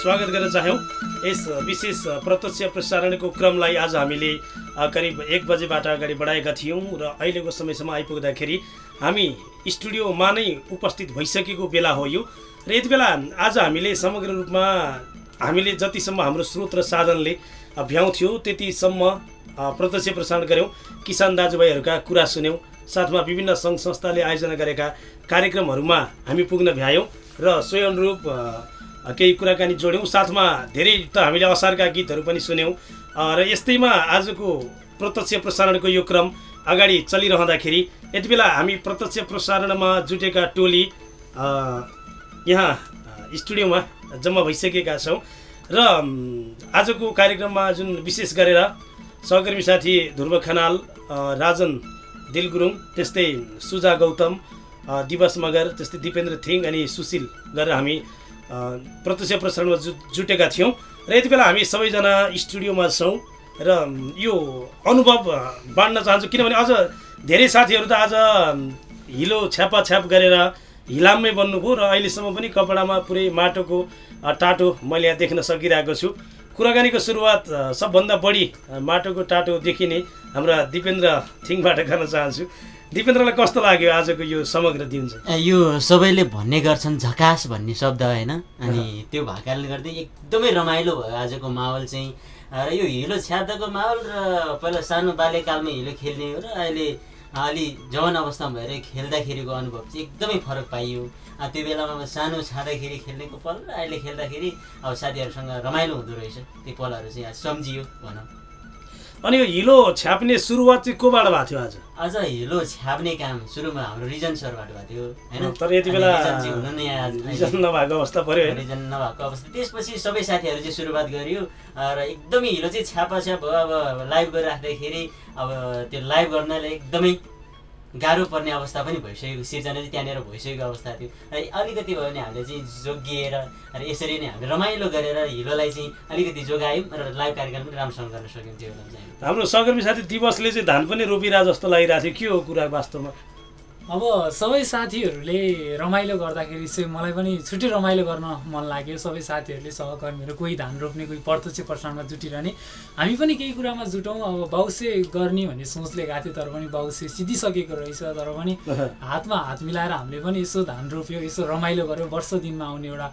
स्वागत गर्न चाह्यौँ। यस विशेष प्रत्यक्ष प्रसारणको क्रमलाई आज हामीले करिब एक बजेबाट अगाडि बढाएका थियौँ र अहिलेको समयसम्म आइपुग्दाखेरि हामी स्टुडियोमा नै उपस्थित भइसकेको बेला हो यो। र यति बेला आज हामीले समग्र रूपमा हामीले जतिसम्म हाम्रो स्रोत र साधनले भ्याउँथ्यो त्यतिसम्म प्रत्यक्ष प्रसारण गऱ्यौँ। किसान दाजुभाइहरूका कुरा सुन्यौँ। साथमा विभिन्न सङ्घ संस्थाले आयोजना गरेका कार्यक्रमहरूमा हामी पुग्न भ्यायौँ र अनुरूप केही कुराकानी जोड्यौँ। साथमा धेरै त हामीले असारका गीतहरू पनि सुन्यौँ। र यस्तैमा आजको प्रत्यक्ष प्रसारणको यो क्रम अगाडि चलिरहँदाखेरि यति बेला हामी प्रत्यक्ष प्रसारणमा जुटेका टोली यहाँ स्टुडियोमा जम्मा भइसकेका छौँ। र आजको कार्यक्रममा जुन विशेष गरेर सहकर्मी साथी ध्रुव खनाल राजन दिल गुरुङ त्यस्तै सुजा गौतम दिवस मगर त्यस्तै दिपेन्द्र थिङ अनि सुशील गरेर हामी प्रत्यक्ष प्रसारणमा जु जुटेका थियौँ। र यति बेला हामी सबैजना स्टुडियोमा छौँ र यो अनुभव बाँड्न चाहन्छु किनभने अझ धेरै साथीहरू त आज हिलो छ्यापाछ्याप गरेर हिलाममै बन्नुभयो र अहिलेसम्म पनि कपडामा पुरै माटोको टाटो मैले यहाँ देख्न सकिरहेको छु। कुराकानीको सुरुवात सबभन्दा बढी माटोको टाटो देखिने हाम्रा दिपेन्द्र थिङबाट गर्न चाहन्छु। दिपेन्द्रलाई कस्तो लाग्यो आजको यो समग्र दिन चाहिँ? यो सबैले भन्ने गर्छन् झकास भन्ने शब्द होइन? अनि त्यो भएकाले गर्दै एकदमै रमाइलो भयो आजको माहौल चाहिँ। र यो हिलो छ्याप्दाको माहौल र पहिला सानो बाल्यकालमा हिलो खेल्ने हो र अहिले अलि जवान अवस्थामा भएर खेल्दाखेरिको अनुभव चाहिँ एकदमै फरक पाइयो। त्यो बेलामा अब सानो छाँदाखेरि खेल्नेको पल र अहिले खेल्दाखेरि अब साथीहरूसँग रमाइलो हुँदो रहेछ। त्यो पलहरू चाहिँ सम्झियो भनौँ। अनि यो हिलो छ्याप्ने सुरुवात चाहिँ कोबाट भएको थियो आज? अझ हिलो छ्याप्ने काम सुरुमा हाम्रो रिजन सरबाट भएको थियो होइन? तर यति बेला रिजन आज नभएको अवस्था पऱ्यो रिजन नभएको अवस्था। त्यसपछि सबै साथीहरू चाहिँ सुरुवात गरियो र एकदमै हिलो चाहिँ छ्यापा छ्याप भयो अब लाइभ गरिराख्दाखेरि अब त्यो लाइभ गर्नलाई एकदमै गाह्रो पर्ने अवस्था पनि भइसकेको सिर्जना चाहिँ त्यहाँनिर भइसकेको अवस्था थियो। र अलिकति भयो भने हामीले चाहिँ जोगिएर र यसरी नै हामीले रमाइलो गरेर हिलोलाई चाहिँ अलिकति जोगायौँ र लाइभ कार्यक्रम पनि राम्रोसँग गर्न हामीले। हाम्रो सहकर्मी साथी दिवसले चाहिँ धान पनि रोपिरहेको जस्तो लागिरहेको थियो। के हो कुरा वास्तवमा? अब सबै साथीहरूले रमाइलो गर्दाखेरि चाहिँ मलाई पनि छुट्टै रमाइलो गर्न मन लाग्यो। सबै साथीहरूले सहकर्मीहरू कोही धान रोप्ने कोही प्रत्यक्ष प्रसारणमा जुटिरहने। हामी पनि केही कुरामा जुटौँ। अब बाउसे गर्ने भन्ने सोचले गएको थियो तर पनि बाउसे सिधिसकेको रहेछ। तर पनि हातमा हात मिलाएर हामीले पनि यसो धान रोप्यो यसो रमाइलो गऱ्यौँ वर्ष दिनमा आउने एउटा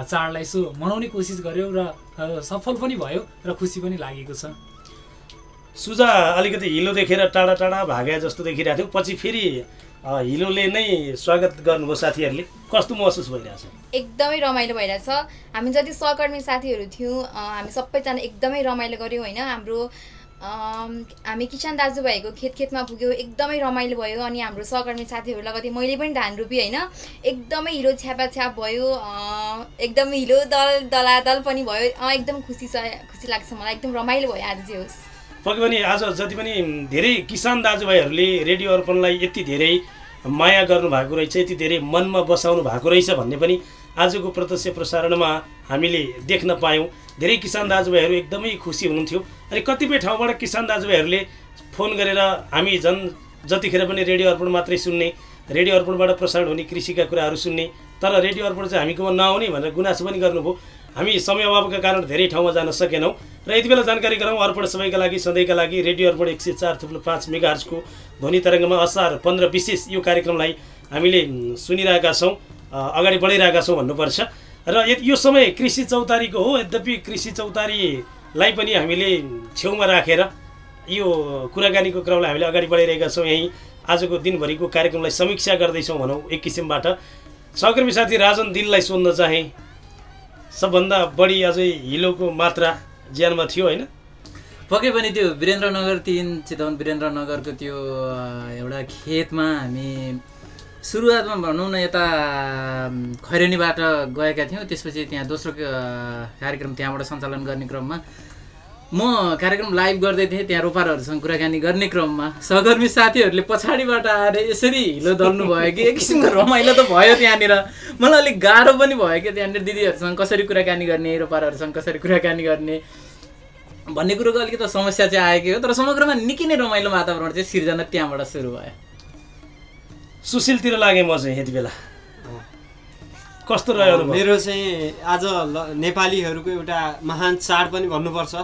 चाडलाई यसो मनाउने कोसिस गऱ्यौँ र सफल पनि भयो र खुसी पनि लागेको छ। सुजा अलिकति हिलो देखेर टाढा टाढा भागे जस्तो देखिरहेको थियो। पछि फेरि हिलोले नै स्वागत गर्नुभयो साथीहरूले। कस्तो महसुस भइरहेछ? एकदमै रमाइलो भइरहेछ। हामी जति सहकर्मी साथीहरू थियौँ हामी सबैजना एकदमै रमाइलो गऱ्यौँ होइन। हाम्रो हामी किसान दाजुभाइको खेत खेतमा पुग्यौँ एकदमै रमाइलो भयो। अनि हाम्रो सहकर्मी साथीहरू लगतै मैले पनि धान रोपेँ होइन। एकदमै हिलो छ्यापा छ्याप भयो एकदमै हिलो दल दलादल पनि भयो। एकदम खुसी छ खुसी लाग्छ मलाई। एकदम रमाइलो भयो आज चाहिँ होस्। पक्कै पनि आज जति पनि धेरै किसान दाजुभाइहरूले रेडियो अर्पणलाई यति धेरै माया गर्नुभएको रहेछ यति धेरै मनमा बसाउनु भएको रहेछ भन्ने पनि आजको प्रत्यक्ष प्रसारणमा हामीले देख्न पायौँ। धेरै किसान दाजुभाइहरू एकदमै खुसी हुनुहुन्थ्यो। अनि कतिपय ठाउँबाट किसान दाजुभाइहरूले फोन गरेर हामी झन् जतिखेर पनि रेडियो अर्पण मात्रै सुन्ने रेडियो अर्पणबाट प्रसारण हुने कृषिका कुराहरू सुन्ने तर रेडियो अर्पण चाहिँ हामीकोमा नआउने भनेर गुनासो पनि गर्नुभयो। हामी समय अभावका कारण धेरै ठाउँमा जान सकेनौँ र यति बेला जानकारी गराउँ अर्पण सबैका लागि सधैँका लागि रेडियो अर्पण एक सय चार थुप्रो पाँच मेगाहर्जको ध्वनि तरङ्गमा असार पन्ध्र विशेष यो कार्यक्रमलाई हामीले सुनिरहेका छौँ अगाडि बढाइरहेका छौँ भन्नुपर्छ। र य- समय कृषि चौतारीको हो यद्यपि कृषि चौतारीलाई पनि हामीले छेउमा राखेर यो कुराकानीको क्रमलाई हामीले अगाडि बढाइरहेका छौँ। यहीँ आजको दिनभरिको कार्यक्रमलाई समीक्षा गर्दैछौँ भनौँ एक किसिमबाट। सहकर्मी साथी राजन दिललाई सोध्न चाहेँ। सबभन्दा बढी अझै हिलोको मात्रा ज्यानमा थियो होइन? पक्कै पनि त्यो वीरेन्द्रनगर तिन चितवन वीरेन्द्रनगरको त्यो एउटा खेतमा हामी सुरुवातमा भनौँ न यता खैरेनीबाट गएका थियौँ। त्यसपछि त्यहाँ दोस्रो कार्यक्रम त्यहाँबाट सञ्चालन गर्ने क्रममा म कार्यक्रम लाइभ गर्दै थिएँ त्यहाँ रोपारहरूसँग कुराकानी गर्ने क्रममा। सहकर्मी साथीहरूले पछाडिबाट आएर यसरी हिलो दल्नु भयो कि एक किसिमको रमाइलो त भयो त्यहाँनिर। मलाई अलिक गाह्रो पनि भयो कि त्यहाँनिर दिदीहरूसँग कसरी कुराकानी गर्ने रोपारहरूसँग कसरी कुराकानी गर्ने। भन्ने कुरोको अलिकति समस्या चाहिँ आएकै हो तर समग्रमा निकै नै रमाइलो वातावरण चाहिँ सिर्जना त्यहाँबाट सुरु भयो। सुशीलतिर लागेँ म चाहिँ यति बेला। कस्तो रह्यो मेरो चाहिँ आज ल- नेपालीहरूको एउटा महान चाड पनि भन्नुपर्छ।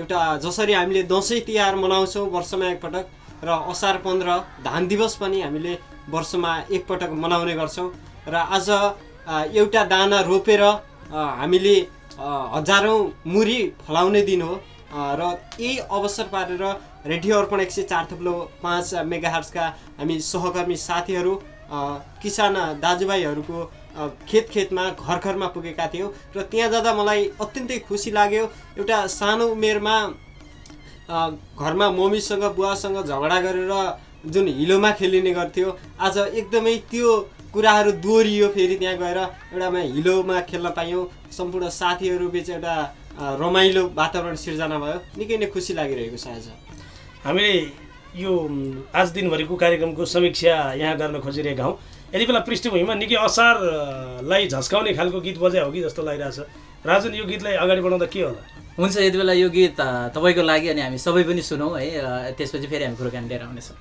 एउटा जसरी हामीले दसैँ तिहार मनाउँछौँ वर्षमा एकपटक र असार पन्ध्र धान दिवस पनि हामीले वर्षमा एकपटक मनाउने गर्छौँ। र आज एउटा दाना रोपेर हामीले हजारौँ मुरी फलाउने दिन हो। र यही अवसर पारेर रेडियो अर्पण एक सय चार थप्लो पाँच मेगाहर्सका हामी सहकर्मी साथीहरू किसान दाजुभाइहरूको खेत खेतमा घर घरमा पुगेका थियौँ र त्यहाँ जाँदा मलाई अत्यन्तै खुसी लाग्यो। एउटा सानो उमेरमा घरमा मम्मीसँग बुवासँग झगडा गरेर जुन हिलोमा खेलिने गर्थ्यो आज एकदमै त्यो कुराहरू दोहोरियो फेरि त्यहाँ गएर। एउटामा हिलोमा खेल्न पायौँ सम्पूर्ण साथीहरू बिच एउटा रमाइलो वातावरण सिर्जना भयो। निकै नै खुसी लागिरहेको छ आज। हामीले यो आज दिनभरिको कार्यक्रमको समीक्षा यहाँ गर्न खोजिरहेका हौँ। यति बेला पृष्ठभूमिमा निकै असारलाई झस्काउने खालको गीत बजायो हो कि जस्तो लागिरहेछ राजन यो गीतलाई अगाडि बढाउँदा के होला? हुन्छ यति बेला यो गीत तपाईँको लागि अनि हामी सबै पनि सुनौँ है त्यसपछि फेरि हामी कुराकानी लिएर आउनेछौँ।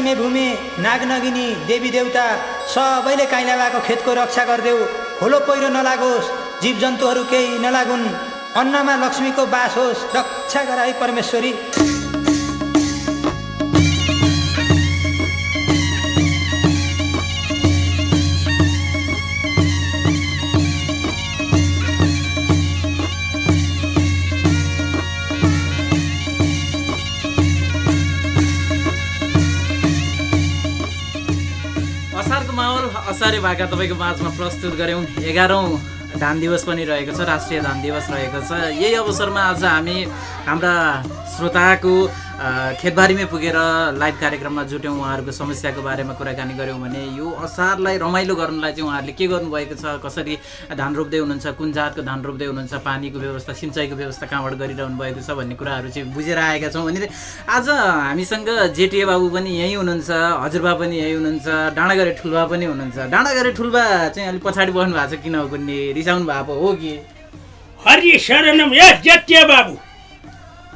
सिमे भूमि नागनगिनी देवी देवता सबैले काइला भएको खेतको रक्षा गरिदेऊ। होलो पहिरो नलागोस् जीव जन्तुहरू केही नलागुन्। अन्नमा लक्ष्मीको बास होस् रक्षा गर है परमेश्वरी। असारे भाका तपाईँको माझमा प्रस्तुत गऱ्यौँ। एघारौँ धान दिवस पनि रहेको छ राष्ट्रिय धान दिवस रहेको छ। यही अवसरमा आज हामी हाम्रा श्रोताको खेतबारीमै पुगेर लाइभ कार्यक्रममा जुट्यौँ। उहाँहरूको समस्याको बारेमा कुराकानी गऱ्यौँ भने यो असारलाई रमाइलो गर्नलाई चाहिँ उहाँहरूले के गर्नुभएको छ कसरी धान रोप्दै हुनुहुन्छ कुन जातको धान रोप्दै हुनुहुन्छ पानीको व्यवस्था सिँचाइको व्यवस्था कहाँबाट गरिरहनु भएको छ भन्ने कुराहरू चाहिँ बुझेर आएका छौँ भने आज हामीसँग जेटिए बाबु पनि यहीँ हुनुहुन्छ हजुरबा पनि यहीँ हुनुहुन्छ डाँडागरे ठुल्बा पनि हुनुहुन्छ। डाँडागरे ठुल्बा चाहिँ अलिक पछाडि बस्नु भएको छ किन हो कुन्ने? रिसाउनु भएको हो कि? हरि शरणम बाबु।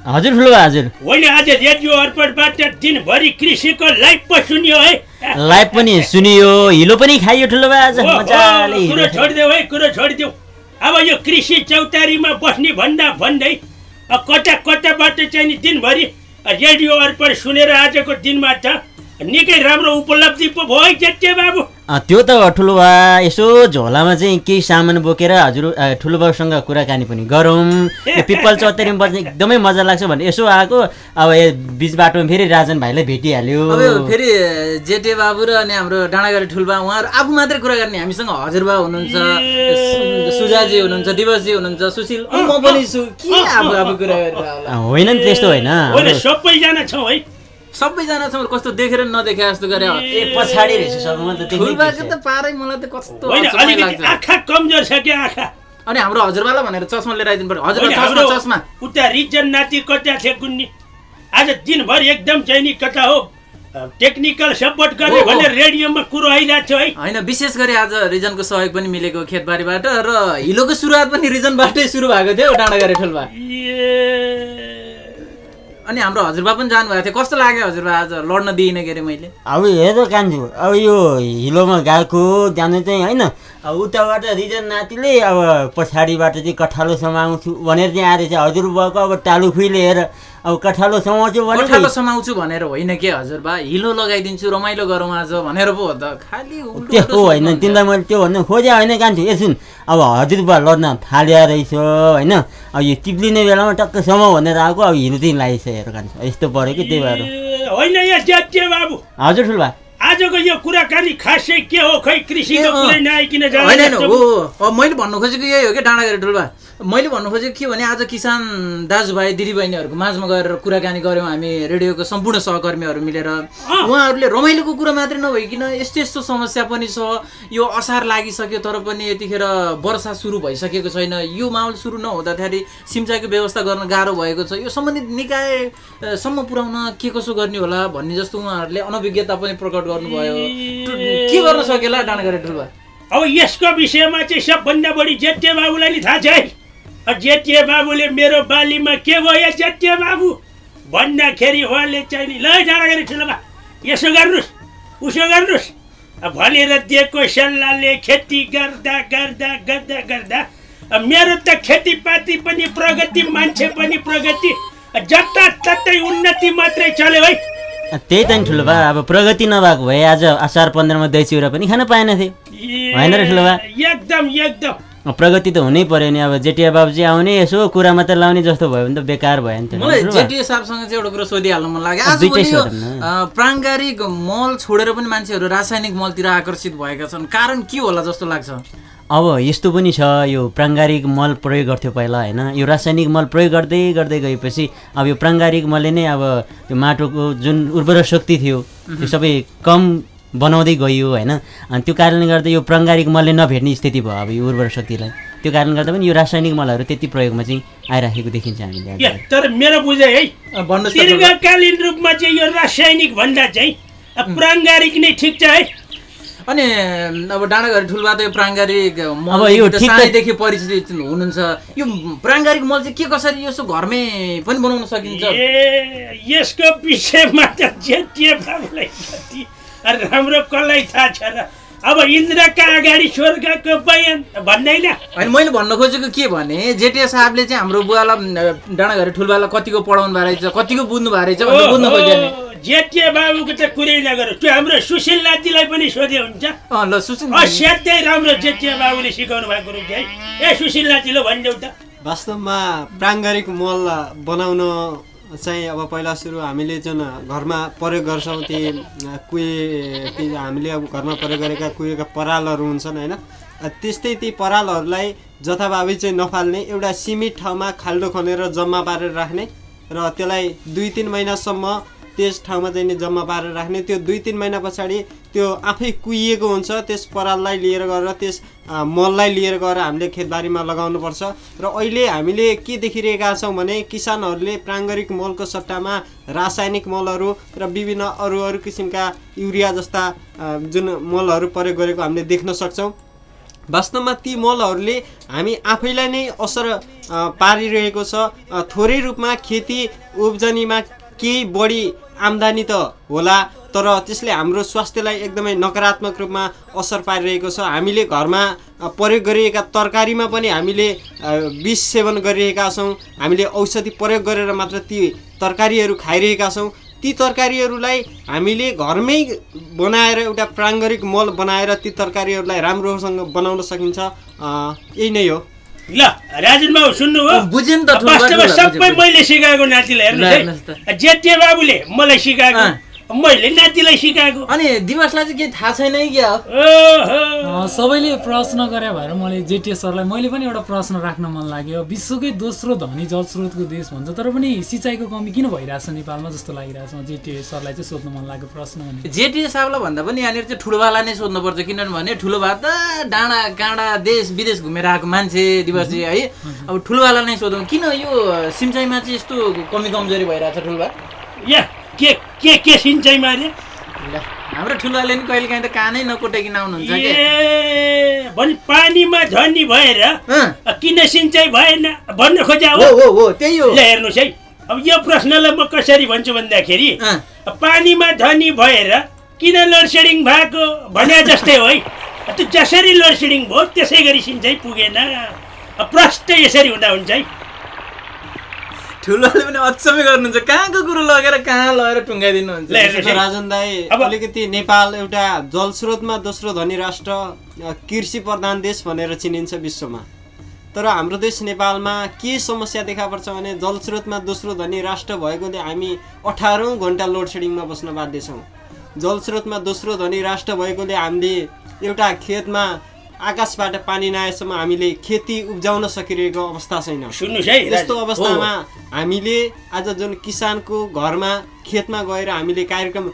हजुर ठुलो हजुर। होइन आज रेडियो अर्पणबाट दिनभरि कृषिको लाइभ पो सुन्यो है। लाइभ पनि सुनियो हिलो पनि खाइयो ठुलो आज कुरो। छोडिदेऊ है कुरो छोडिदेऊ। अब यो कृषि चौतारीमा बस्ने भन्दा भन्दै कता कताबाट चाहिँ नि दिनभरि रेडियो अर्पण सुनेर आजको दिनमा त निकै राम्रो उपलब्धि पो भयो है बाबु। त्यो त ठुलो बा यसो झोलामा चाहिँ केही सामान बोकेर हजुर ठुलो बाबुसँग कुराकानी पनि गरौँ। यो पिपल चौतारीमा बस्ने एकदमै मजा लाग्छ भने यसो आएको। अब बिच बाटोमा फेरि राजन भाइलाई भेटिहाल्यो। फेरि जेटे बाबु र अनि हाम्रो डाँडागाडी ठुल्बा उहाँहरू आफू मात्रै कुरा गर्ने हामीसँग हजुरबा हुनुहुन्छ सुजाजी हुनुहुन्छ दिवसजी हुनुहुन्छ सुशील अनि म पनि छु। के आफू आफू कुरा गरेर होइन नि त्यस्तो होइन। सबैजना छौँ है। सबैजना छौँ कस्तो देखेर नदेखे जस्तो गरे पछाडि रहेछ त पारै मलाई त कस्तो आँखा कमजोर छ क्या आँखा। अनि हाम्रो हजुरबालाई भनेर चस्मा लिएर आइदिनु पर्यो। होइन, चस्मा उता रिजन नाति कता थियो कुन्नी आज दिनभरि एकदम चाहिँ नि कता हो? टेक्निकल सपोर्ट गर्ने। भनेर रेडियोमा कुरो आइरहेको थियो है। होइन विशेष गरी आज रिजनको सहयोग पनि मिलेको खेतबारीबाट र हिलोको सुरुवात पनि रिजनबाटै सुरु भएको थियो डाँडागाडी ठुल्बा अनि हाम्रो हजुरबा पनि जानुभएको थियो। कस्तो लाग्यो हजुरबा आज लड्न दिइनँ के अरे मैले? अब हेर कान्छु अब यो हिलोमा गएको जानु चाहिँ होइन। उताबाट रिजन नातिले अब पछाडिबाट चाहिँ कठालो समाउँछु भनेर चाहिँ आएर चाहिँ हजुरबाको अब टालु खुइलेर अब कठालो समाउँछु भने कठालो समाउँछु भनेर होइन के हजुरबा हिलो लगाइदिन्छु रमाइलो गरौँ आज भनेर पो हो त। खालि त्यो होइन। तिमीलाई मैले त्यो भन्नु खोजे होइन कान्छु। ए सुन अब हजुरबा लड्न थाल्या रहेछ होइन? अब यो चिप्लिने बेलामा टक्क समाउ भनेर आएको अब हिलो चाहिँ हेर कान्छु। यस्तो पऱ्यो कि त्यही भएर। होइन हजुर ठुल्बा। आजको यो कुराकानी खासै के हो खै कृषिको। कुरै नआइकन होइन अब मैले भन्नु खोजेको यही हो कि डाँडागाडी ठुल्बा मैले भन्नु खोजेको के भने आज किसान दाजुभाइ दिदीबहिनीहरूको माझमा गएर कुराकानी गऱ्यौँ। हामी रेडियोको सम्पूर्ण सहकर्मीहरू मिलेर। उहाँहरूले रमाइलोको कुरा मात्रै नभइकन यस्तो यस्तो समस्या पनि छ। यो असार लागिसक्यो तर पनि यतिखेर वर्षा सुरु भइसकेको छैन। यो माहौल सुरु नहुँदाखेरि सिम्चाईको व्यवस्था गर्न गाह्रो भएको छ। यो सम्बन्धित निकायसम्म पुर्याउन के कसो गर्ने होला भन्ने जस्तो उहाँहरूले अनभिज्ञता पनि प्रकट गर्नुभयो। के गर्न सकेला डाँडागाडी ठुल्बा अब यसको विषयमा चाहिँ सबभन्दा बढी जेठे बाबुलाई थाहा छ है। जेठे बाबुले मेरो बालीमा के भयो जेठे बाबु? भन्दाखेरि उहाँले चाहिँ नि ल डाँडागरी ठुलोमा यसो गर्नुहोस् उसो गर्नुहोस् अब भनेर दिएको सल्लाहले खेती गर्दा गर्दा गर्दा गर्दा अब मेरो त खेतीपाती पनि प्रगति मान्छे पनि प्रगति जताततै उन्नति मात्रै चल्यो है। त्यही त नि ठुलो बा अब प्रगति नभएको भए आज असार पन्ध्रमा दही चिउरा पनि खान पाएन थिए। होइन र ठुलो बा? एकदम एकदम। प्रगति त हुनै पर्यो नि अब जेटिया बाबु चाहिँ आउने यसो कुरा मात्रै लाउने जस्तो भयो भने त बेकार भयो नि त। मलाई। जेटिए साहबसँग चाहिँ एउटा कुरो सोधिहाल्नु मन लाग्यो। प्राङ्गारिक मल छोडेर पनि मान्छेहरू रासायनिक मलतिर आकर्षित भएका छन्। कारण के होला जस्तो लाग्छ? अब यस्तो पनि छ यो प्राङ्गारिक मल प्रयोग गर्थ्यो पहिला होइन? यो रासायनिक मल प्रयोग गर्दै गर्दै गएपछि अब यो प्राङ्गारिक मलले नै अब त्यो माटोको जुन उर्वरक शक्ति थियो त्यो सबै कम बनाउँदै गयो होइन? अनि त्यो कारणले गर्दा यो प्राङ्गारिक मलले नभेट्ने स्थिति भयो अब यो उर्वरक शक्तिलाई। त्यो कारणले गर्दा पनि यो रासायनिक मलहरू त्यति प्रयोगमा चाहिँ आइराखेको देखिन्छ हामीले। तर मेरो बुझाइ है। दीर्घकालीन रूपमा चाहिँ यो रासायनिक भन्दा चाहिँ प्राङ्गारिक नै ठिक छ है। अनि अब डाँडाघरी ठुलबा त यो प्राङ्गारिक मल अब यो त ठिक त- सानैदेखि परिचित हुनुहुन्छ। यो प्राङ्गारिक मल चाहिँ के कसरी यसो घरमै पनि बनाउन सकिन्छ? ए यसको विषयमा त जति राम्रो कसलाई थाहा छ र? अब इन्द्रका अगाडि स्वर्गको बयान भन्दैन। होइन मैले भन्न खोजेको के भने जेटिए साहबले चाहिँ हाम्रो बुवालाई डाँडाघरी ठुलबालाई कतिको पढाउनु भएको रहेछ कतिको बुझ्नु भएको रहेछ बुझ्नु खोज्यो नि जेटिए बाबुको त कुरै नगर। त्यो हाम्रो सुशील नातिलाई पनि सोधे हुन्छ। अँ ल सुसिन असाध्यै राम्रो जेटिए बाबुले सिकाउनु भएको रहेछ है। ए सुशील नाति लो भनिदेऊ त। वास्तवमा प्राङ्गारिक मल बनाउन चाहिँ अब पहिला सुरु हामीले जुन घरमा प्रयोग गर्छौँ ती कुहे हामीले अब घरमा प्रयोग गरेका कुहेका परालहरू हुन्छन् होइन? त्यस्तै ती परालहरूलाई जथाभावी चाहिँ नफाल्ने एउटा सीमित ठाउँमा खाल्डो खनेर जम्मा पारेर राख्ने र त्यसलाई दुई तिन महिनासम्म त्यस ठाउँमा चाहिँ नि जम्मा पारेर राख्ने। त्यो दुई तिन महिना पछाडि त्यो आफै कुहिएको हुन्छ त्यस पराललाई लिएर गएर त्यस मललाई लिएर गएर हामीले खेतबारीमा लगाउनुपर्छ। र अहिले हामीले के देखिरहेका छौँ भने किसानहरूले प्राङ्गारिक मलको सट्टामा रासायनिक मलहरू र विभिन्न अरू अरू किसिमका युरिया जस्ता जुन मलहरू प्रयोग गरेको हामीले देख्न सक्छौँ। वास्तवमा ती मलहरूले हामी आफैलाई नै असर पारिरहेको छ। थोरै रूपमा खेती उब्जनीमा केही बढी आम्दानी त होला तर त्यसले हाम्रो स्वास्थ्यलाई एकदमै नकारात्मक रूपमा असर पारिरहेको छ। हामीले घरमा प्रयोग गरिएका तरकारीमा पनि हामीले विष सेवन गरिरहेका छौँ। हामीले औषधि प्रयोग गरेर मात्र ती तरकारीहरू खाइरहेका छौँ। ती तरकारीहरूलाई हामीले घरमै बनाएर एउटा प्राङ्गारिक मल बनाएर ती तरकारीहरूलाई राम्रोसँग बनाउन सकिन्छ। यही नै हो। ल राजन बाबु सुन्नुभयो बुझ्यो नि त वास्तवमा सबै। मैले सिकाएको नातिलाई हेर्नुहोस् है बाबुले मलाई सिकाएको। मैले नातिलाई सिकाएको। अनि दिवसलाई चाहिँ केही थाहा छैन कि क्या? सबैले प्रश्न गरे भएर मैले जेटिएस सरलाई मैले पनि एउटा प्रश्न राख्न मन लाग्यो। विश्वकै दोस्रो धनी जलस्रोतको देश भन्छ तर पनि सिँचाइको कमी किन भइरहेछ नेपालमा जस्तो लागिरहेछ? जेटिएस सरलाई चाहिँ सोध्नु मन लाग्यो प्रश्न भने। जेटिए साहबलाई भन्दा पनि यहाँनिर चाहिँ ठुलोबालाई नै सोध्नुपर्छ किनभने ठुलोबा त डाँडा काँडा देश विदेश घुमेर आएको मान्छे दिवसी है। अब ठुलोबालाई नै सोधौँ किन यो सिँचाइमा चाहिँ यस्तो कमी कमजोरी भइरहेछ ठुलोबा? या के के के सिँचाइमा अरे ल हाम्रो ठुलोबाले नि कहिले काहीँ त कानै नकोटाइकन आउनुहुन्छ ए भने पानीमा झनी भएर किन सिँचाइ भएन भन्न खोजा हो? त्यही हो। ल हेर्नुहोस् है। अब यो प्रश्नलाई म कसरी भन्छु भन्दाखेरि पानीमा धनी भएर किन लोड सेडिङ भएको भने जस्तै हो है। त्यो जसरी लोड सेडिङ भयो त्यसै गरी सिँचाइ पुगेन। प्रष्ट यसरी हुँदा हुन्छ है। ठुलोले पनि अचम्मै गर्नुहुन्छ। कहाँको कुरो लगेर कहाँ लगेर टुङ्गाइदिनुहुन्छ। राजन दाई अलिकति नेपाल एउटा जलस्रोतमा दोस्रो धनी राष्ट्र कृषि प्रधान देश भनेर चिनिन्छ विश्वमा। तर हाम्रो देश नेपालमा के समस्या देखा पर्छ भने जलस्रोतमा दोस्रो धनी राष्ट्र भएकोले हामी अठारौँ घन्टा लोड सेडिङमा बस्न बाध्य छौँ। जलस्रोतमा दोस्रो धनी राष्ट्र भएकोले हामीले एउटा खेतमा आकाशबाट पानी नआएसम्म हामीले खेती उब्जाउन सकिरहेको अवस्था छैन। सुन्नुहोस् है यस्तो। अवस्थामा हामीले आज जुन किसानको घरमा खेतमा गएर हामीले कार्यक्रम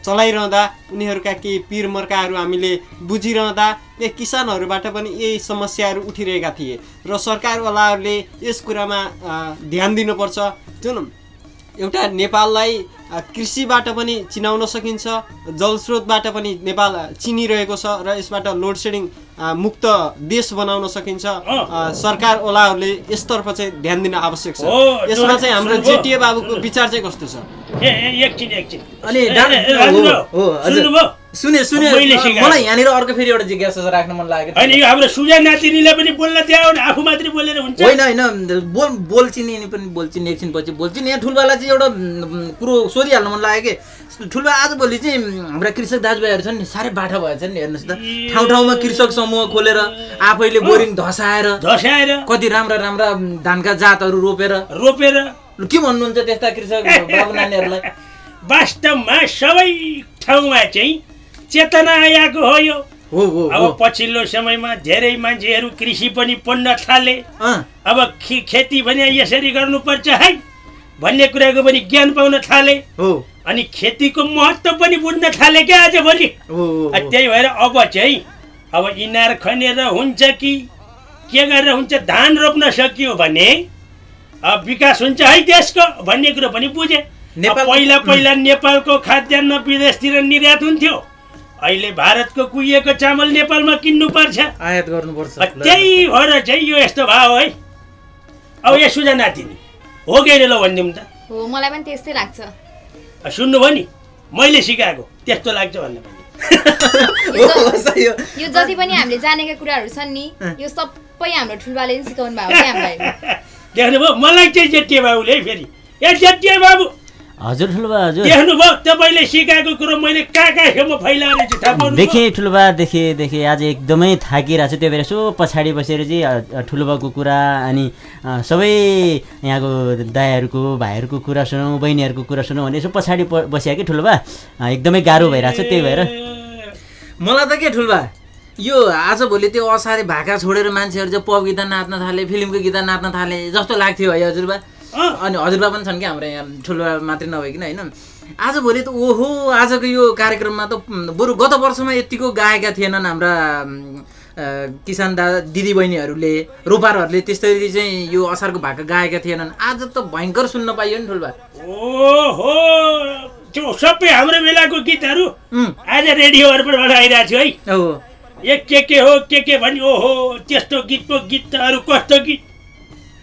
चलाइरहँदा उनीहरूका केही पिर मर्काहरू हामीले बुझिरहँदा ए किसानहरूबाट पनि यही समस्याहरू उठिरहेका थिए। र सरकारवालाहरूले यस कुरामा ध्यान दिनुपर्छ। जुन एउटा नेपाललाई कृषिबाट पनि चिनाउन सकिन्छ जलस्रोतबाट पनि नेपाल चिनिरहेको छ र यसबाट लोड सेडिङ मुक्त देश बनाउन सकिन्छ। अ, सरकारवालाहरूले यसतर्फ चाहिँ ध्यान दिन आवश्यक छ। यसमा चाहिँ हाम्रो? जेटिए बाबुको विचार चाहिँ कस्तो छ? अनि सुने सुने। मलाई यहाँनिर अर्को फेरि एउटा जिज्ञासा राख्न मन होइन लाग्यो यो हाम्रो सुजा नातिनीलाई पनि बोल्न त्यहाँ आफू मात्रै बोलेर हुन्छ। होइन होइन बोल बोल्छिन् यिनी पनि बोल्छिन् एकछिन पछि बोल्छिन् यहाँ ठुलबालाई चाहिँ एउटा कुरो सोधिहाल्नु मन लाग्यो कि? ठुलबा आजभोलि चाहिँ हाम्रा कृषक दाजुभाइहरू छन् नि साह्रै बाठा भएछन् नि हेर्नुहोस् त। ठाउँ ठाउँमा कृषक समूह खोलेर आफैले बोरिङ धसाएर धस्याएर कति राम्रा राम्रा धानका जातहरू रोपेर। रोपेर। के भन्नुहुन्छ त्यस्ता कृषक बाबु नानीहरूलाई? वास्तवमा सबै ठाउँमा चाहिँ चेतना आएको हो यो। हो हो अब पछिल्लो समयमा धेरै मान्छेहरू कृषि पनि पढ्न थाले। अब खेती भने यसरी गर्नुपर्छ है। भन्ने कुराको पनि ज्ञान पाउन थाले। हो। अनि खेतीको महत्त्व पनि बुझ्न थाले क्या आज भोलि। हो हो, अ, हो त्यही भएर अब चाहिँ अब इनार खनेर हुन्छ कि के गरेर हुन्छ धान रोप्न सकियो भने अब विकास हुन्छ है देशको भन्ने कुरो पनि बुझे। पहिला पहिला नेपालको खाद्यान्न विदेशतिर निर्यात हुन्थ्यो। अहिले भारतको कुहिएको चामल नेपालमा किन्नु पर्छ आयात गर्नुपर्छ। त्यही भएर चाहिँ यो यस्तो भयो है। अब यो सुजा नातिनी हो कि होइन ल भनिदिउँ त। हो मलाई पनि त्यस्तै लाग्छ। अ, सुन्नुभयो नि? मैले सिकाएको त्यस्तो लाग्छ भन्ने पनि। यो जति पनि हामीले जानेका कुराहरू छन् नि यो सबै हाम्रो ठुलबाले नै सिकाउनु भएको देख्नुभयो? मलाई चाहिँ जेटिए बाबुले है फेरि। ए जेटिए बाबु! हजुर ठुलोबा हजुर। देख्नुभयो तपाईँले सिकाएको कुरो मैले कहाँ फैलाएर थाहा पाउनुभयो? देखेँ ठुलोबा देखेँ देखेँ आज एकदमै थाकिरहेको छु। त्यही भएर यसो पछाडि बसेर चाहिँ ठुलोबाको कुरा अनि सबै यहाँको दायाहरूको भाइहरूको कुरा सुनौँ बहिनीहरूको कुरा सुनौँ भने यसो पछाडि प- बस्या कि ठुलोबा? एकदमै गाह्रो भइरहेको छ त्यही भएर। मलाई त के ठुल्बा? यो आजभोलि त्यो असारे भाका छोडेर मान्छेहरू चाहिँ पप गीत नाच्न थाले फिल्मको गीत नाच्न थाले जस्तो लाग्थ्यो है हजुरबा। अनि हजुरबा पनि छन् क्या हाम्रो यहाँ ठुलो मात्रै नभइकन होइन? आजभोलि त ओहो आजको यो कार्यक्रममा त बरु गत वर्षमा यतिको गाएका थिएनन् हाम्रा किसान दा दिदी बहिनीहरूले रोपारहरूले त्यसरी चाहिँ यो असारको भाका गाएका थिएनन्। आज त भयङ्कर सुन्न पाइयो नि ठुल्बा। ओहो त्यो सबै हाम्रो बेलाको गीतहरू आज रेडियोहरूबाट आइरहेको थियो है। हो ए के के हो के के भन्यो ओहो त्यस्तो गीत पो गीत अरू कस्तो गीत?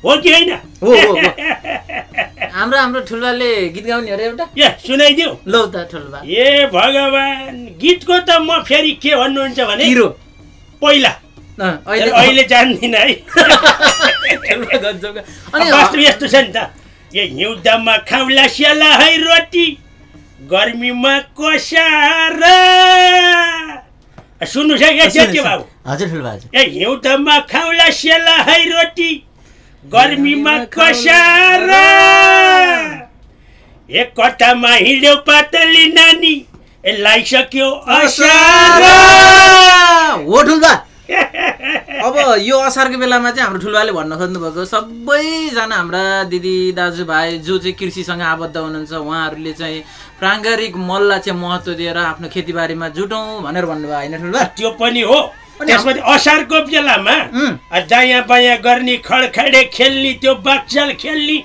हो कि होइन। हाम्रो हाम्रो ठुल्बाले गीत गाउने अरे एउटा? ए सुनाइदिऊ। लौ त ठुल्बा। ए भगवान् गीतको त म फेरि के भन्नुहुन्छ भने हिरो। पहिला। अँ, अहिले जान्दिनँ है। अनि यस्तो छ नि त। ए हिउँदमा खाउला स्याला है रोटी गर्मीमा कसार। सुन्नुहोस् है ए के बाबु? हजुर ठुलो हजुर। ए हिउँदमा खाउला स्याला है रोटी गर्मीमा कसार। एक कट्टामा हिँड्यो पातली नानी ए लाइसक्यो हो ठुल्बा अब यो असारको बेलामा चाहिँ हाम्रो ठुल्बाले भन्न खोज्नुभएको सबैजना हाम्रा दिदी दाजुभाइ जो चाहिँ कृषिसँग आबद्ध हुनुहुन्छ उहाँहरूले चाहिँ प्राङ्गारिक मललाई चाहिँ महत्त्व दिएर आफ्नो खेतीबारीमा जुटौँ भनेर भन्नुभयो होइन ठुल्बा? त्यो पनि हो। त्यसपछि असारको बेलामा दायाँ बायाँ गर्ने खडखडे खेल्ने त्यो बाक्चल खेल्ने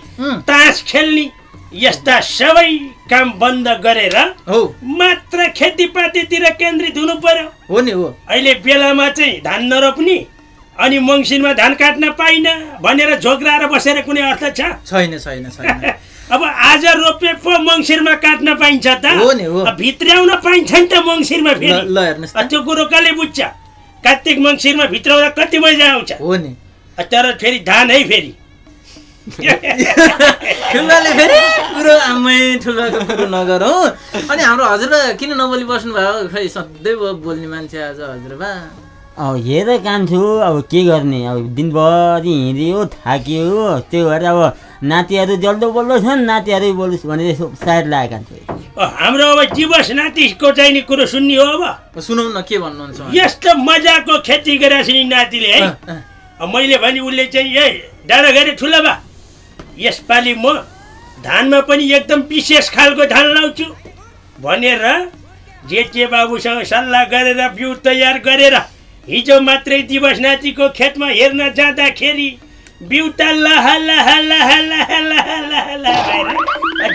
तास खेल्ने यस्ता सबै काम बन्द गरेर हो। मात्र खेतीपातीतिर केन्द्रित हुनु पर्यो। हो नि हो। अहिले बेलामा चाहिँ धान नरोप्ने अनि मङ्सिरमा धान काट्न पाइन भनेर झोक्राएर बसेर कुनै अर्थ छ? छैन छैन छैन। अब आज रोपे पो मङ्सिरमा काट्न पाइन्छ त। हो नि, हो। भित्र्याउन पाइन्छ नि त मङ्सिरमा फेरि। त्यो कुरो कसले बुझ्छ। कार्तिक मङ्सिरमा भित्राउँदा कति मजा आउँछ? हो नि। तर फेरि धान है फेरि। ठुल्बाले फेरि कुरो आमै कुरो नगरौँ अनि हाम्रो हजुरबा किन नबोली बस्नु भयो? खै सधैँ बोल्ने मान्छे आज हजुरबा। अब हेर कान्छु अब के गर्ने? अब दिनभरि हिँड्यो थाक्यो त्यो भएर अब नातिहरू जल्दो बोल्दो छन् नातिहरू बोलोस् भने यसो सायद लागेको कान्छु। हाम्रो अब दिवस नातिको चाहिने कुरो सुन्ने हो अब सुनौ न के भन्नुहुन्छ? यस्तो मजाको खेती गरेको छ नि नातिले है मैले भने उसले चाहिँ ए डाँडा गरे ठुलो बा यसपालि म धानमा पनि एकदम विशेष खालको धान लाउँछु भनेर जेठे बाबुसँग सल्लाह गरेर बिउ तयार गरेर हिजो मात्रै दिवस नातिको खेतमा हेर्न जाँदाखेरि बिउ त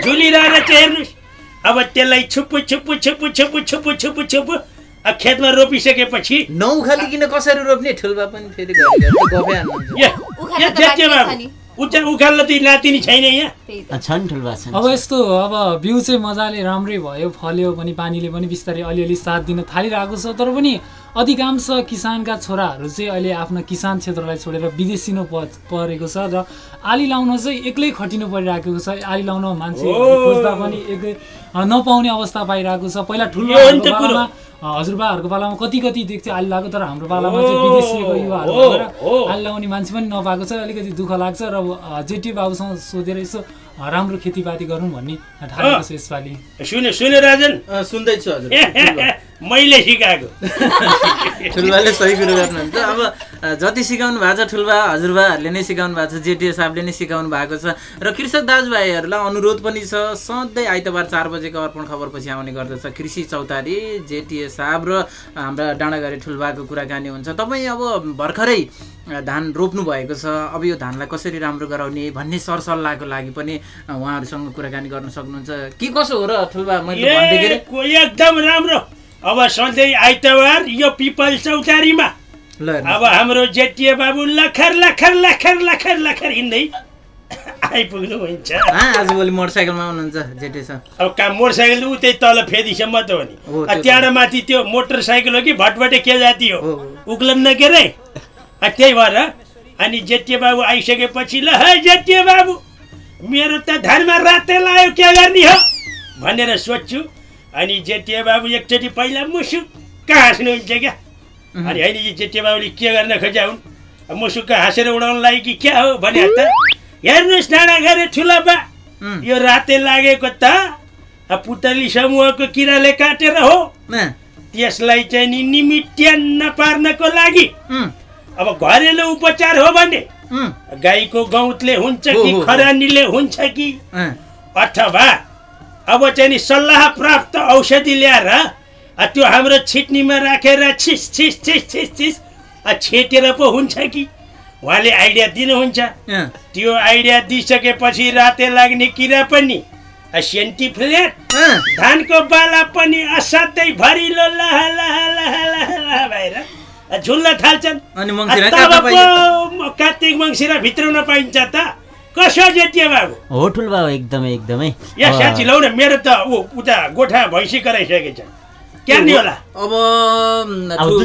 झुलिरहेर चाहिँ हेर्नुहोस् अब त्यसलाई छुप्पु छुप्पु छुप्पु छुप्पु छुप्पु छुप्पु छुप्पु अब खेतमा रोपिसकेपछि नौ खाली किन कसरी रोप्ने? ठुल्बा पनि फेरि उखाल्न त नातिनी छैन यहाँ। छन् ठुल्बा छन् अब यस्तो अब बिउ चाहिँ मजाले राम्रै भयो फल्यो पनि पानीले पनि बिस्तारै अलिअलि साथ दिन थालिरहेको छ तर पनि अधिकांश किसानका छोराहरू चाहिँ अहिले आफ्नो किसान क्षेत्रलाई छोडेर विदेशिनु प परेको छ र आली लाउन चाहिँ एक्लै खटिनु परिरहेको छ। आली लाउन मान्छे। खोज्दा पनि एक्लै नपाउने अवस्था पाइरहेको छ। पहिला ठुलो हजुरबाहरूको पालामा कति कति देख्थ्यो। आली लगाएको तर हाम्रो पालामा चाहिँ विदेशीको युवाहरू भएर। आली लगाउने मान्छे पनि नपाएको छ। अलिकति दुःख लाग्छ र जेठी बाबुसँग सोधेर यसो राम्रो खेतीपाती गरौँ भन्ने थालेको छ यसपालि। सुन्यो सुन्यो राजन। सुन्दैछु हजुर। मैले सिकाएको। ठुल्बाले सही कुरो गर्नुहुन्छ। अब जति सिकाउनु भएको छ ठुल्बा हजुरबाहरूले नै सिकाउनु भएको छ जेटिए साहबले नै सिकाउनु भएको छ। र कृषक दाजुभाइहरूलाई अनुरोध पनि छ सधैँ आइतबार चार बजेको अर्पण खबरपछि आउने गर्दछ। कृषि चौतारी जेटिए साहब र हाम्रा डाँडाघारी ठुल्बाको कुराकानी हुन्छ। तपाईँ अब भर्खरै धान रोप्नु भएको छ। अब यो धानलाई कसरी राम्रो गराउने भन्ने सरसल्लाहको लागि पनि उहाँहरूसँग कुराकानी गर्न सक्नुहुन्छ। के कसो हो र ठुल्बा मैले एकदम राम्रो। अब सधैँ आइतबार यो पिपल चौतारीमा। अब हाम्रो जेटिए बाबु लखर लखर लखर लखर लखर हिँड्दै आइपुग्नु हुन्छ। आजभोलि मोटरसाइकलमा आउनुहुन्छ जेटे छ अब काम मोटरसाइकल उतै तल फेदिसम्म त हो नि। त्यहाँबाट माथि त्यो मोटरसाइकल हो कि भटभटे के जाति हो? हो। उक्लन के रे त्यही भएर अनि जेटिए बाबु आइसकेपछि ल है जेटिए बाबु मेरो त धर्म राते लायो के गर्ने हो? भनेर सोध्छु। अनि जेटिए बाबु एकचोटि पहिला मुसुक्क हाँस्नुहुन्छ क्या? अनि होइन यो जेटिए बाबुले के गर्न खोज्या हुन् मुसुक्क हाँसेर उडाउनु लागि कि क्या हो भने त हेर्नुहोस् डाँडा गरे ठुला बा। यो राते लागेको त पुतली समूहको किराले काटेर हो। त्यसलाई चाहिँ नि निमिट्यान्न पार्नको लागि। अब घरेलु उपचार हो भने गाईको गौतले हुन्छ कि। खरानीले हुन्छ कि? अथवा अब चाहिँ नि सल्लाह प्राप्त औषधि ल्याएर त्यो हाम्रो छिट्नीमा राखेर छिस छिस छिस छिस छिस अ, छेटेर पो हुन्छ कि? उहाँले आइडिया दिनुहुन्छ। त्यो आइडिया दिइसकेपछि राते लाग्ने किरा पनि सेन्टी फ्ल्याट अँ, धानको बाला पनि असाध्यै भरिलो लह लह लह लह लह भएर झुल्न थाल्छन्। कार्तिक मङ्सिर भित्राउन पाइन्छ त। हो एकदमै एकदमै। या साँच्ची लौ न मेरो त ऊ उता गोठा भैँसी कराइसकेको छ। क्या नि होला अब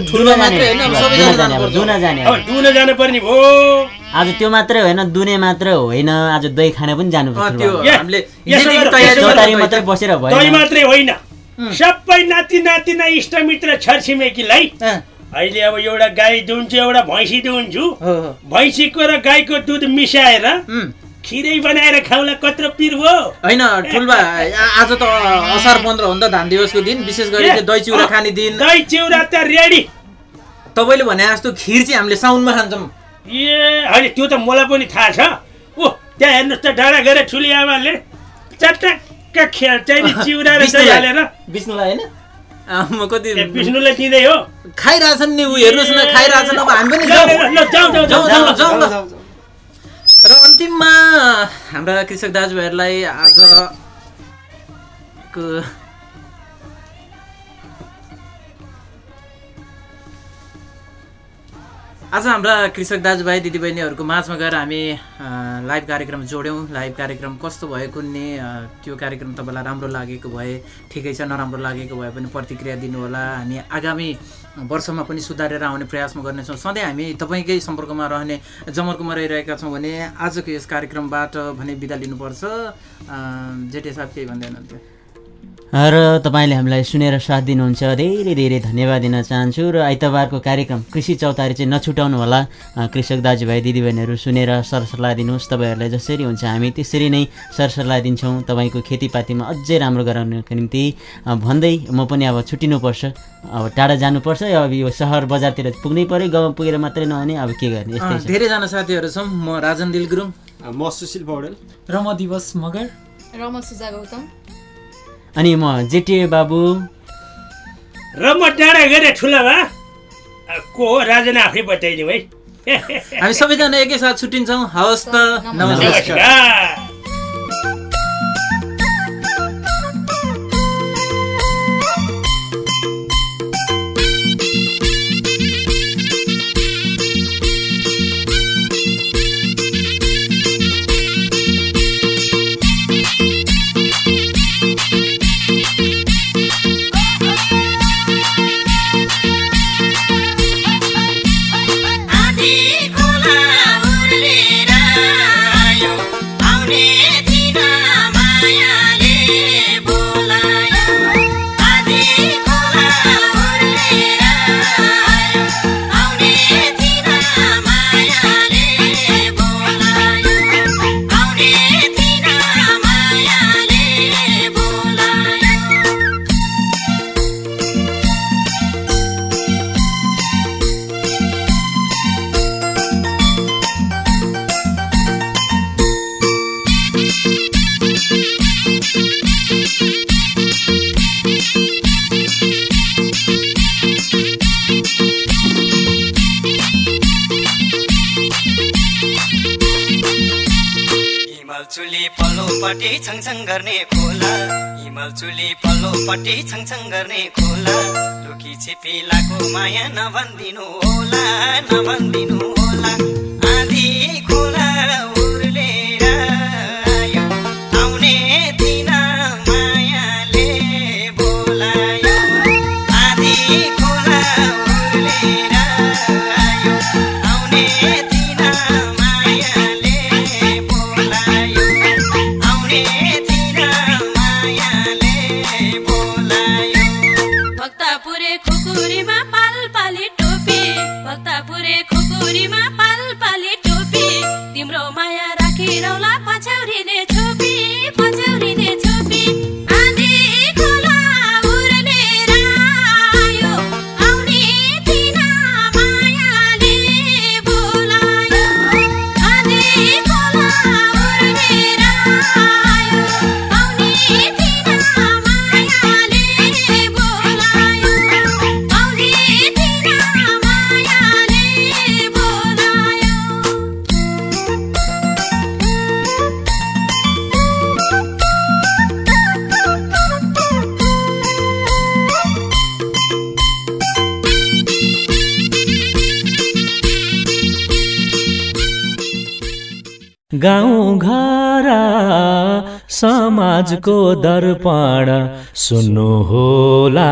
ठुलो मात्रै होइन अब दुना सबैजना जाने अब जानुपर्छ। दुना जाने। अब अब। दुन जानु पर्ने भयो। आज त्यो मात्रै होइन दुने मात्र होइन आज दही खान पनि जानु पर्छ। बसेर मात्रै होइन। सबै नाति नातिना इष्टमित्र छरछिमेकीलाई अहिले अब एउटा गाई दुन्छु एउटा भैँसी दुन्छु। हो, हो। भैँसीको र गाईको दुध मिसाएर खिरै बनाएर खाउला कत्रो पिर भयो होइन ठुल्बा आज त असार पन्ध्र हो नि त धान दिवसको दिन विशेष गरी चाहिँ दही चिउरा खाने दिन। दही चिउरा त रेडी। तपाईँले भने जस्तो खिर चाहिँ हामीले साउनमा खान्छौँ। ए होइन त्यो त मलाई पनि थाहा छ। ओ त्यहाँ हेर्नुहोस् त डाँडा गएर ठुली आमाले चटक्क खेल्छ नि चिउरा र दही हालेर। विष्णुलाई होइन? कति दिँदै हो? खाइरहेछन् नि ऊ हेर्नुहोस् न खाइरहेछन्। अब हामी पनि। र अन्तिममा हाम्रा कृषक दाजुभाइहरूलाई आजको आज हाम्रा कृषक दाजुभाइ दिदीबहिनीहरूको माझमा गएर हामी लाइभ कार्यक्रम जोड्यौँ। लाइभ कार्यक्रम कस्तो भयो कुन्ने त्यो कार्यक्रम तपाईँलाई राम्रो लागेको भए ठिकै छ नराम्रो लागेको भए पनि प्रतिक्रिया दिनुहोला। हामी आगामी वर्षमा पनि सुधारेर आउने प्रयासमा गर्नेछौँ। सधैँ हामी तपाईँकै सम्पर्कमा रहने जमर्कोमा रहिरहेका छौँ भने आजको यस कार्यक्रमबाट भने बिदा लिनुपर्छ। जेठे साहब केही भन्दै र तपाईँले हामीलाई सुनेर साथ दिनुहुन्छ। धेरै धेरै धन्यवाद दिन चाहन्छु र आइतबारको कार्यक्रम कृषि चौतारी चाहिँ नछुटाउनु होला। कृषक दाजुभाइ दिदीबहिनीहरू सुनेर सरसल्लाह दिनुहोस्। तपाईँहरूलाई जसरी हुन्छ हामी त्यसरी नै सरसल्लाह दिन्छौँ। तपाईँको खेतीपातीमा अझै राम्रो गराउनको निम्ति। भन्दै म पनि अब छुट्टिनुपर्छ अब टाढा जानुपर्छ। अब यो सहर बजारतिर पुग्नै पऱ्यो गाउँमा पुगेर मात्रै नहुने अब के गर्ने? यस्तै धेरैजना साथीहरू छौँ। म राजन दिल गुरुङ म सुशील पौडेल। र म दिवस मगर। र म सुजा गौतम। अनि म जेटिए बाबु। र म डाँडा गएर ठुलामा अ, को हो? राजना आफै बताइदिउँ है। हामी सबैजना एकैसाथ छुट्टिन्छौँ। हवस् त। नमस्कार। चुली पल्लोपट्टि छङछङ गर्ने खोला। हिमाल चुली पल्लोपट्टि छङछङ गर्ने खोला। लुकी छिपिलाको माया नभनिदिनु होला नभनिदिनु होला। समाजको दर्पण सुन्नु होला